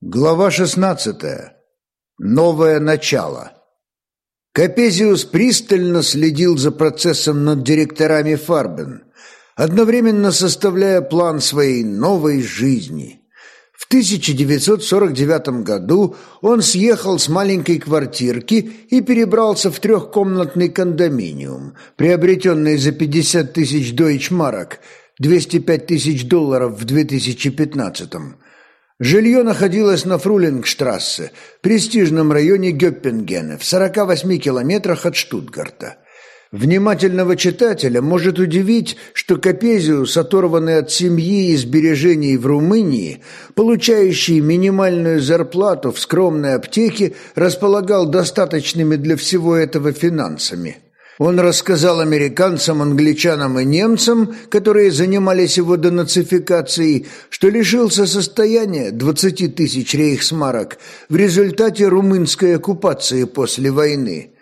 Глава 16. Новое начало. Капезиус пристально следил за процессом над директорами Фарбен, одновременно составляя план своей новой жизни. В 1949 году он съехал с маленькой квартирки и перебрался в трехкомнатный кондоминиум, приобретенный за 50 тысяч дойчмарок, 205 тысяч долларов в 2015 году Жилье находилось на Фрулингштрассе, престижном районе Гёппенгена, в 48 километрах от Штутгарта. Внимательного читателя может удивить, что Капезиус, оторванный от семьи и сбережений в Румынии, получающий минимальную зарплату в скромной аптеке, располагал достаточными для всего этого финансами – он рассказал американцам, англичанам и немцам, которые занимались его денацификацией, что лишился состояния 20 тысяч рейхсмарок в результате румынской оккупации после войны.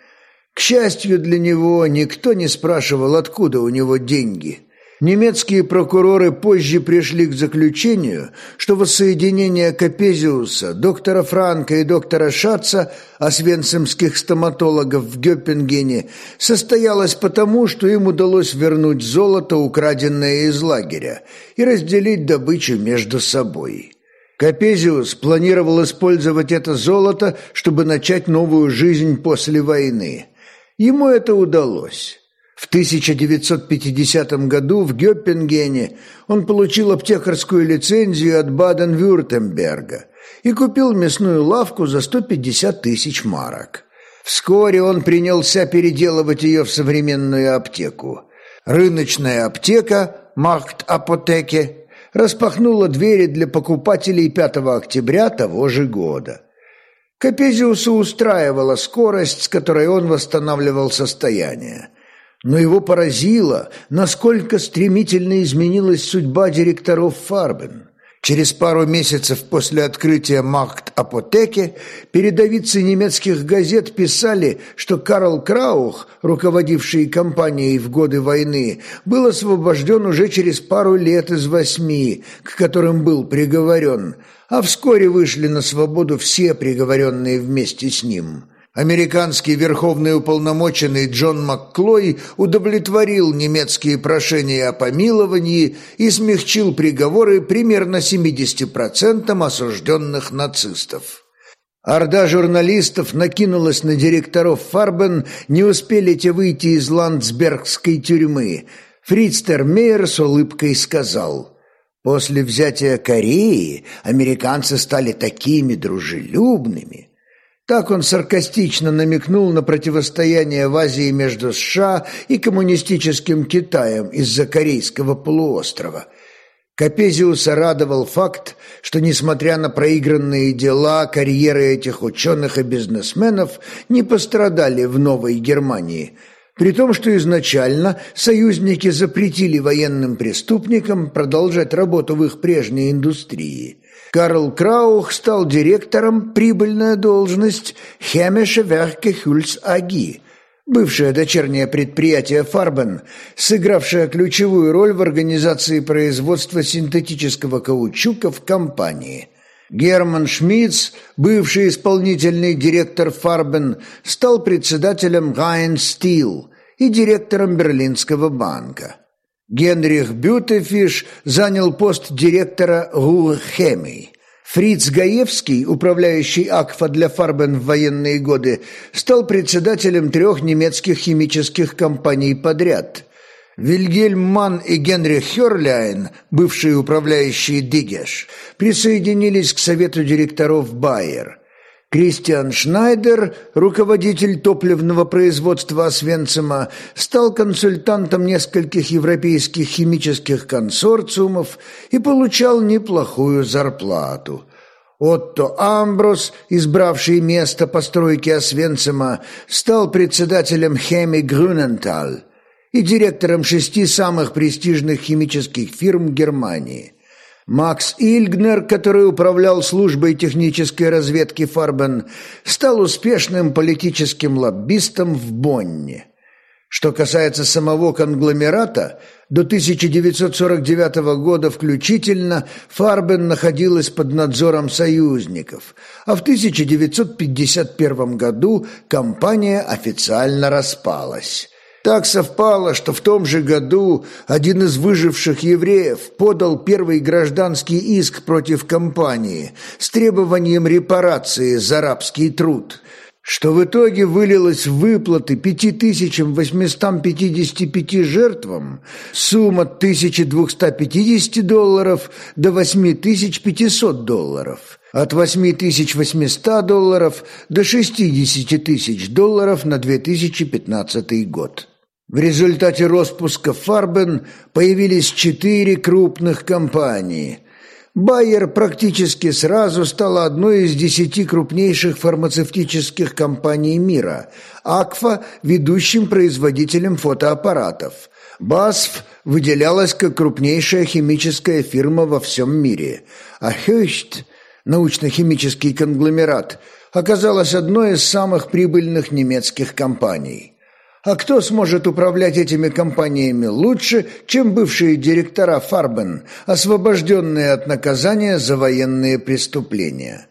К счастью для него, никто не спрашивал, откуда у него деньги – Немецкие прокуроры позже пришли к заключению, что воссоединение Капезиуса, доктора Франка и доктора Шатца, освенцимских стоматологов в Гёппенгене, состоялось потому, что им удалось вернуть золото, украденное из лагеря, и разделить добычу между собой. Капезиус планировал использовать это золото, чтобы начать новую жизнь после войны. Ему это удалось. В 1950 году в Гёппенгене он получил аптекарскую лицензию от Баден-Вюртемберга и купил мясную лавку за 150 тысяч марок. Вскоре он принялся переделывать ее в современную аптеку. Рыночная аптека «Маркт Апотеке» распахнула двери для покупателей 5 октября того же года. Капезиуса устраивала скорость, с которой он восстанавливал состояние но его поразило, насколько стремительно изменилась судьба директоров Фарбен. Через пару месяцев после открытия Макт-апотеки передовицы немецких газет писали, что Карл Краух, руководивший компанией в годы войны, был освобожден уже через пару лет из восьми, к которым был приговорен, а вскоре вышли на свободу все приговоренные вместе с ним – Американский верховный уполномоченный Джон Макклой удовлетворил немецкие прошения о помиловании и смягчил приговоры примерно 70% осужденных нацистов. Орда журналистов накинулась на директоров Фарбен, не успели те выйти из ландсбергской тюрьмы. Фрицтер Мейер с улыбкой сказал – После взятия Кореи американцы стали такими дружелюбными. Так он саркастично намекнул на противостояние в Азии между США и коммунистическим Китаем из-за Корейского полуострова. Капезиуса радовал факт, что, несмотря на проигранные дела, карьеры этих ученых и бизнесменов не пострадали в Новой Германии, при том, что изначально союзники запретили военным преступникам продолжать работу в их прежней индустрии – Карл Краух стал директором прибыльная должность Хемеше Верке Хюльс Аги, бывшее дочернее предприятие Фарбен, сыгравшее ключевую роль в организации производства синтетического каучука в компании. Герман Шмидц, бывший исполнительный директор Фарбен, стал председателем Райн Стил и директором Берлинского банка. Генрих Бютефиш занял пост директора ГУРХемии. Фриц Гаевский, управляющий АКФА для Фарбен в военные годы, стал председателем трех немецких химических компаний подряд. Вильгельм Манн и Генрих Херляйн, бывшие управляющие Дигеш, присоединились к совету директоров Байер – Кристиан Шнайдер, руководитель топливного производства Освенцима, стал консультантом нескольких европейских химических консорциумов и получал неплохую зарплату. Отто Амброс, избравший место постройки Освенцима, стал председателем Хеми Грюненталь и директором шести самых престижных химических фирм Германии – Макс Ильгнер, который управлял службой технической разведки Фарбен, стал успешным политическим лоббистом в Бонне. Что касается самого конгломерата, до 1949 года включительно Фарбен находилась под надзором союзников, а в 1951 году компания официально распалась. Так совпало, что в том же году один из выживших евреев подал первый гражданский иск против компании с требованием репарации за рабский труд – что в итоге вылилось в выплаты 5855 жертвам, сумма 1250 долларов до 8500 долларов, от 8800 долларов до 60 тысяч долларов на 2015 год. В результате распуска Фарбен появились четыре крупных компании – Байер практически сразу стала одной из десяти крупнейших фармацевтических компаний мира, Акфа – ведущим производителем фотоаппаратов. БАСФ выделялась как крупнейшая химическая фирма во всем мире, а Хёйшт – научно-химический конгломерат – оказалась одной из самых прибыльных немецких компаний – а кто сможет управлять этими компаниями лучше, чем бывшие директора Фарбен, освобожденные от наказания за военные преступления?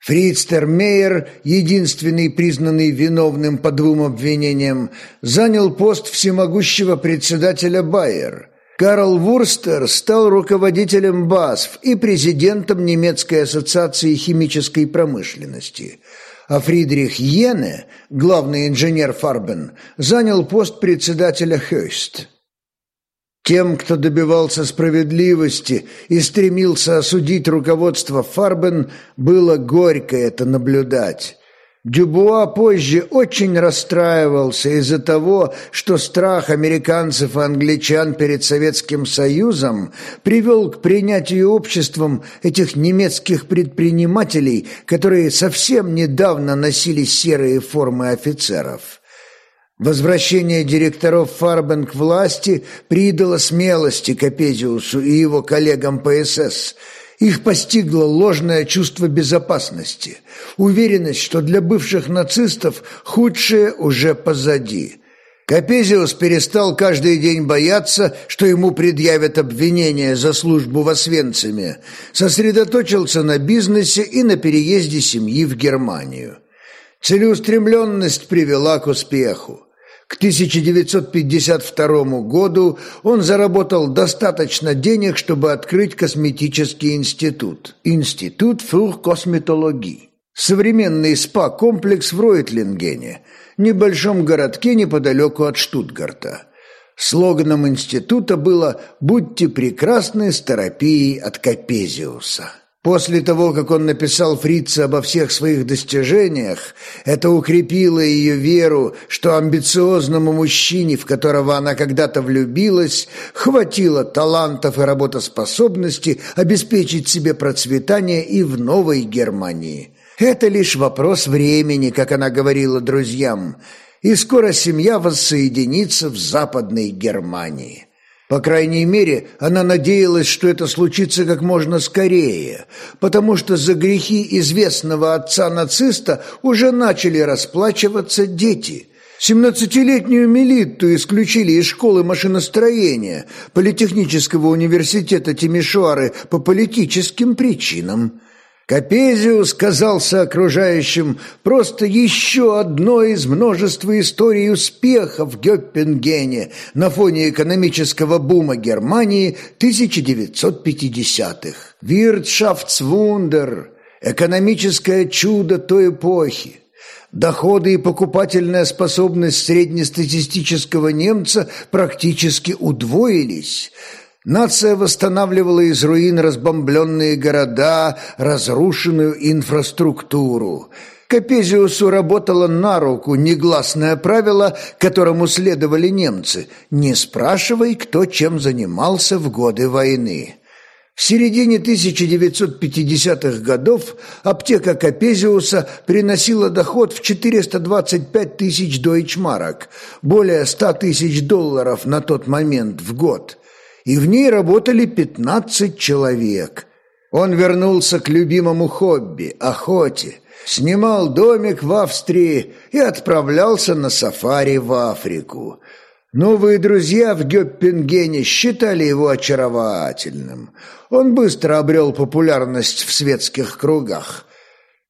Фрицтер Мейер, единственный признанный виновным по двум обвинениям, занял пост всемогущего председателя Байер. Карл Вурстер стал руководителем БАСФ и президентом немецкой ассоциации химической промышленности – а Фридрих Йене, главный инженер Фарбен, занял пост председателя Хёйст. Тем, кто добивался справедливости и стремился осудить руководство Фарбен, было горько это наблюдать. Дюбуа позже очень расстраивался из-за того, что страх американцев и англичан перед Советским Союзом привел к принятию обществом этих немецких предпринимателей, которые совсем недавно носили серые формы офицеров. Возвращение директоров Фарбен к власти придало смелости Капезиусу и его коллегам по СС – их постигло ложное чувство безопасности, уверенность, что для бывших нацистов худшее уже позади. Капезиус перестал каждый день бояться, что ему предъявят обвинения за службу в Освенциме, сосредоточился на бизнесе и на переезде семьи в Германию. Целеустремленность привела к успеху. К 1952 году он заработал достаточно денег, чтобы открыть косметический институт – Институт фюр косметологии. Современный спа-комплекс в Ройтлингене, небольшом городке неподалеку от Штутгарта. Слоганом института было «Будьте прекрасны с терапией от Капезиуса». После того, как он написал Фрице обо всех своих достижениях, это укрепило ее веру, что амбициозному мужчине, в которого она когда-то влюбилась, хватило талантов и работоспособности обеспечить себе процветание и в Новой Германии. Это лишь вопрос времени, как она говорила друзьям, и скоро семья воссоединится в Западной Германии. По крайней мере, она надеялась, что это случится как можно скорее, потому что за грехи известного отца-нациста уже начали расплачиваться дети. Семнадцатилетнюю Мелитту исключили из школы машиностроения Политехнического университета Тимишуары по политическим причинам. Капезиус казался окружающим просто еще одной из множества историй успехов в Гёппенгене на фоне экономического бума Германии 1950-х. Виртшафтсвундер – экономическое чудо той эпохи. Доходы и покупательная способность среднестатистического немца практически удвоились – Нация восстанавливала из руин разбомбленные города, разрушенную инфраструктуру. Капезиусу работало на руку негласное правило, которому следовали немцы «не спрашивай, кто чем занимался в годы войны». В середине 1950-х годов аптека Капезиуса приносила доход в 425 тысяч дойчмарок, более 100 тысяч долларов на тот момент в год – и в ней работали 15 человек. Он вернулся к любимому хобби – охоте, снимал домик в Австрии и отправлялся на сафари в Африку. Новые друзья в Гёппенгене считали его очаровательным. Он быстро обрел популярность в светских кругах.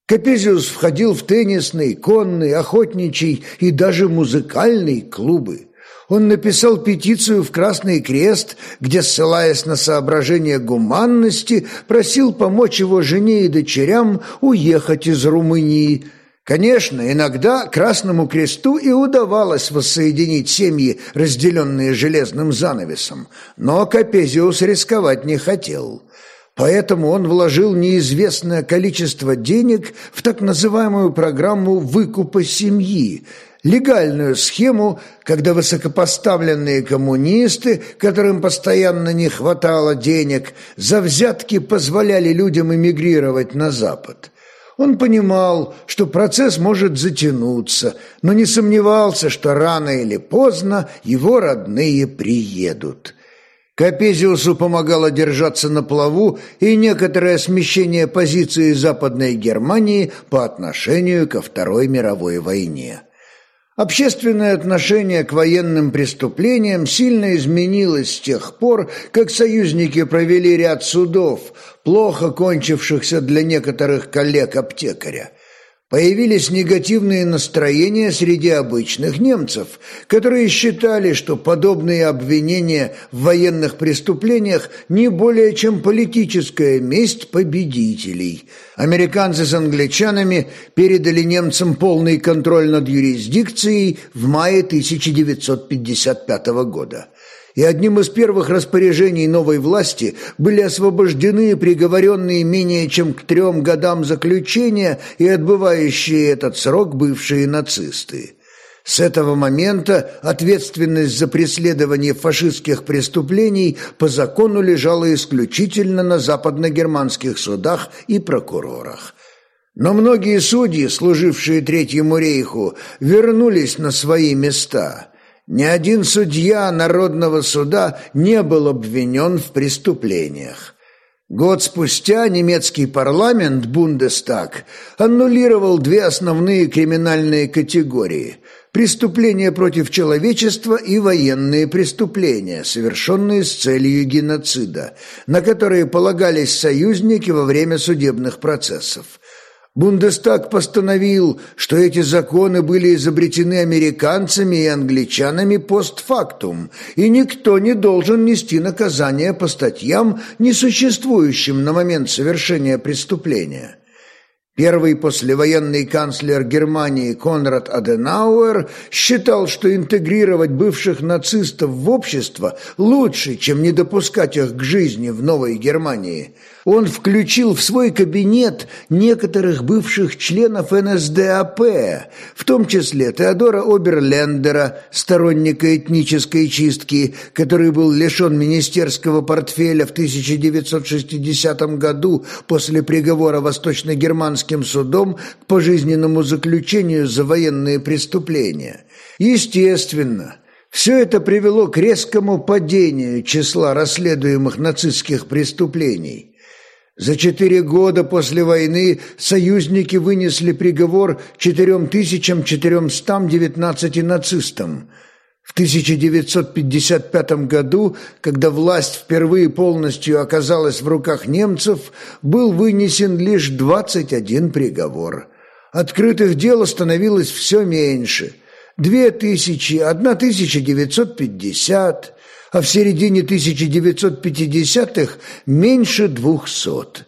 Капезиус входил в теннисный, конный, охотничий и даже музыкальный клубы. Он написал петицию в Красный Крест, где, ссылаясь на соображения гуманности, просил помочь его жене и дочерям уехать из Румынии. Конечно, иногда Красному Кресту и удавалось воссоединить семьи, разделенные железным занавесом, но Капезиус рисковать не хотел. Поэтому он вложил неизвестное количество денег в так называемую программу выкупа семьи, легальную схему, когда высокопоставленные коммунисты, которым постоянно не хватало денег, за взятки позволяли людям эмигрировать на Запад. Он понимал, что процесс может затянуться, но не сомневался, что рано или поздно его родные приедут. Капезиусу помогало держаться на плаву и некоторое смещение позиции Западной Германии по отношению ко Второй мировой войне. Общественное отношение к военным преступлениям сильно изменилось с тех пор, как союзники провели ряд судов, плохо кончившихся для некоторых коллег-аптекаря. Появились негативные настроения среди обычных немцев, которые считали, что подобные обвинения в военных преступлениях не более чем политическая месть победителей. Американцы с англичанами передали немцам полный контроль над юрисдикцией в мае 1955 года и одним из первых распоряжений новой власти были освобождены приговоренные менее чем к трем годам заключения и отбывающие этот срок бывшие нацисты. С этого момента ответственность за преследование фашистских преступлений по закону лежала исключительно на западногерманских судах и прокурорах. Но многие судьи, служившие Третьему рейху, вернулись на свои места – ни один судья Народного суда не был обвинен в преступлениях. Год спустя немецкий парламент, Бундестаг, аннулировал две основные криминальные категории – преступления против человечества и военные преступления, совершенные с целью геноцида, на которые полагались союзники во время судебных процессов – Бундестаг постановил, что эти законы были изобретены американцами и англичанами постфактум, и никто не должен нести наказание по статьям, несуществующим на момент совершения преступления. Первый послевоенный канцлер Германии Конрад Аденауэр считал, что интегрировать бывших нацистов в общество лучше, чем не допускать их к жизни в Новой Германии – он включил в свой кабинет некоторых бывших членов НСДАП, в том числе Теодора Оберлендера, сторонника этнической чистки, который был лишен министерского портфеля в 1960 году после приговора восточно-германским судом к пожизненному заключению за военные преступления. Естественно, все это привело к резкому падению числа расследуемых нацистских преступлений. За четыре года после войны союзники вынесли приговор 4419 нацистам. В 1955 году, когда власть впервые полностью оказалась в руках немцев, был вынесен лишь 21 приговор. Открытых дел становилось все меньше – 2000, 1950 а в середине 1950-х меньше двухсот.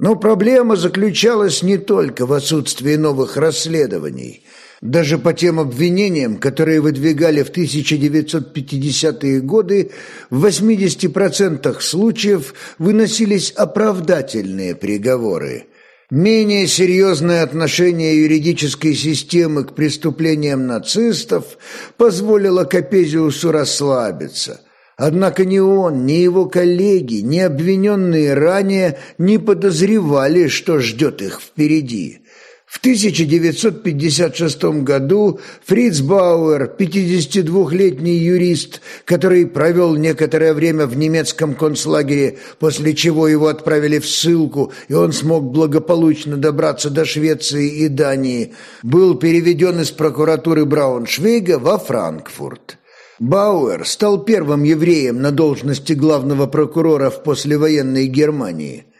Но проблема заключалась не только в отсутствии новых расследований. Даже по тем обвинениям, которые выдвигали в 1950-е годы, в 80% случаев выносились оправдательные приговоры. Менее серьезное отношение юридической системы к преступлениям нацистов позволило Капезиусу расслабиться – Однако ни он, ни его коллеги, ни обвиненные ранее не подозревали, что ждет их впереди. В 1956 году Фриц Бауэр, 52-летний юрист, который провел некоторое время в немецком концлагере, после чего его отправили в ссылку, и он смог благополучно добраться до Швеции и Дании, был переведен из прокуратуры Брауншвейга во Франкфурт. Бауэр стал первым евреем на должности главного прокурора в послевоенной Германии –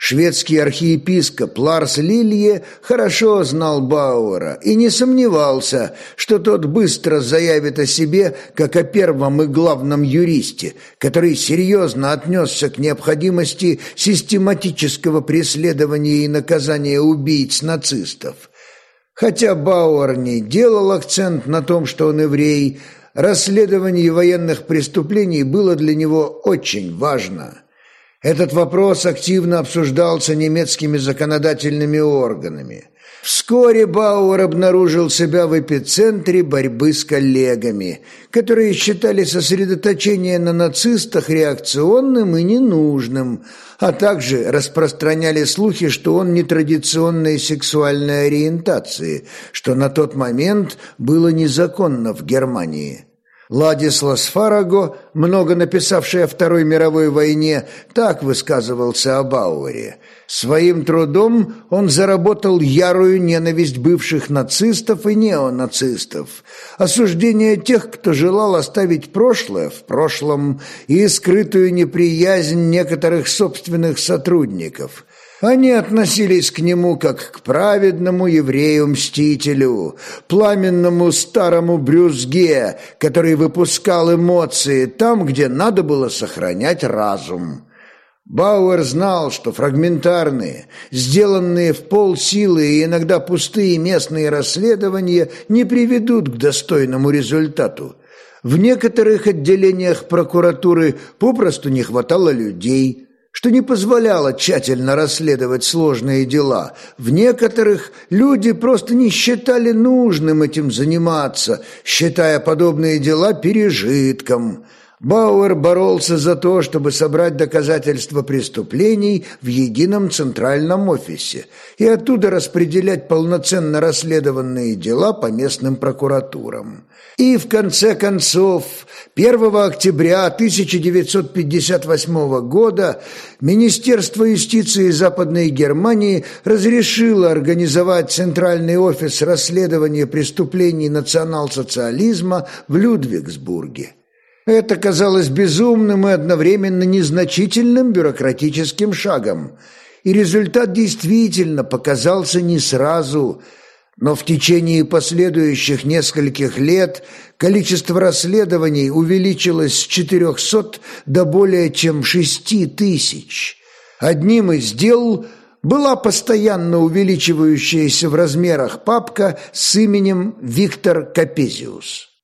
Шведский архиепископ Ларс Лилье хорошо знал Бауэра и не сомневался, что тот быстро заявит о себе как о первом и главном юристе, который серьезно отнесся к необходимости систематического преследования и наказания убийц нацистов. Хотя Бауэр не делал акцент на том, что он еврей, расследование военных преступлений было для него очень важно – этот вопрос активно обсуждался немецкими законодательными органами. Вскоре Бауэр обнаружил себя в эпицентре борьбы с коллегами, которые считали сосредоточение на нацистах реакционным и ненужным, а также распространяли слухи, что он нетрадиционной сексуальной ориентации, что на тот момент было незаконно в Германии. Ладислас Фараго, много написавший о Второй мировой войне, так высказывался о Бауэре. Своим трудом он заработал ярую ненависть бывших нацистов и неонацистов, осуждение тех, кто желал оставить прошлое в прошлом, и скрытую неприязнь некоторых собственных сотрудников – они относились к нему как к праведному еврею-мстителю, пламенному старому брюзге, который выпускал эмоции там, где надо было сохранять разум. Бауэр знал, что фрагментарные, сделанные в полсилы и иногда пустые местные расследования не приведут к достойному результату. В некоторых отделениях прокуратуры попросту не хватало людей – что не позволяло тщательно расследовать сложные дела. В некоторых люди просто не считали нужным этим заниматься, считая подобные дела пережитком. Бауэр боролся за то, чтобы собрать доказательства преступлений в едином центральном офисе и оттуда распределять полноценно расследованные дела по местным прокуратурам. И в конце концов, 1 октября 1958 года Министерство юстиции Западной Германии разрешило организовать Центральный офис расследования преступлений национал-социализма в Людвигсбурге. Это казалось безумным и одновременно незначительным бюрократическим шагом, и результат действительно показался не сразу – но в течение последующих нескольких лет количество расследований увеличилось с 400 до более чем 6 тысяч. Одним из дел была постоянно увеличивающаяся в размерах папка с именем Виктор Капезиус.